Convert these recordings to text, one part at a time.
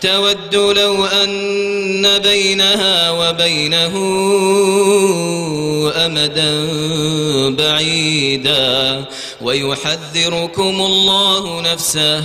تود لو أن بينها وبينه أمدا بعيدا ويحذركم الله نفسه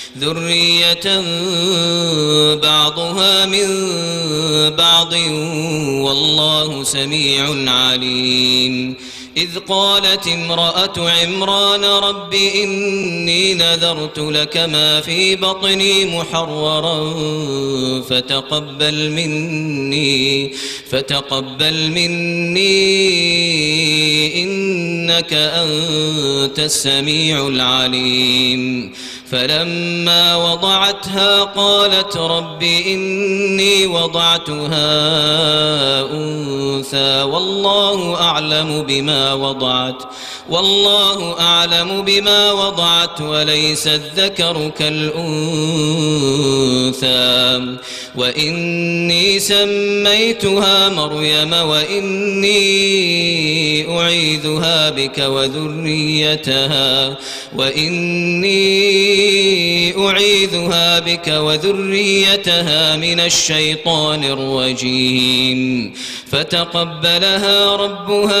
ذرية بعضها من بعض والله سميع عليم إذ قالت امرأة عمران رب إني نذرت لك ما في بطني محررا فتقبل مني فتقبل مني إنك أنت السميع العليم. فلما وضعتها قالت رب إني وضعتها أنثى والله أعلم بما وضعت والله أعلم بما وضعت وليس الذكر كالأنثى. وإني سميتها مريم وإني أعيذها بك وذريتها. وإني أعيذها بك وذريتها من الشيطان الرجيم. فتقبلها ربها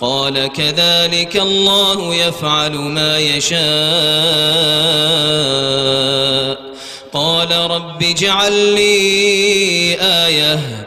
قال كذلك الله يفعل ما يشاء. قال رب اجعل لي آية.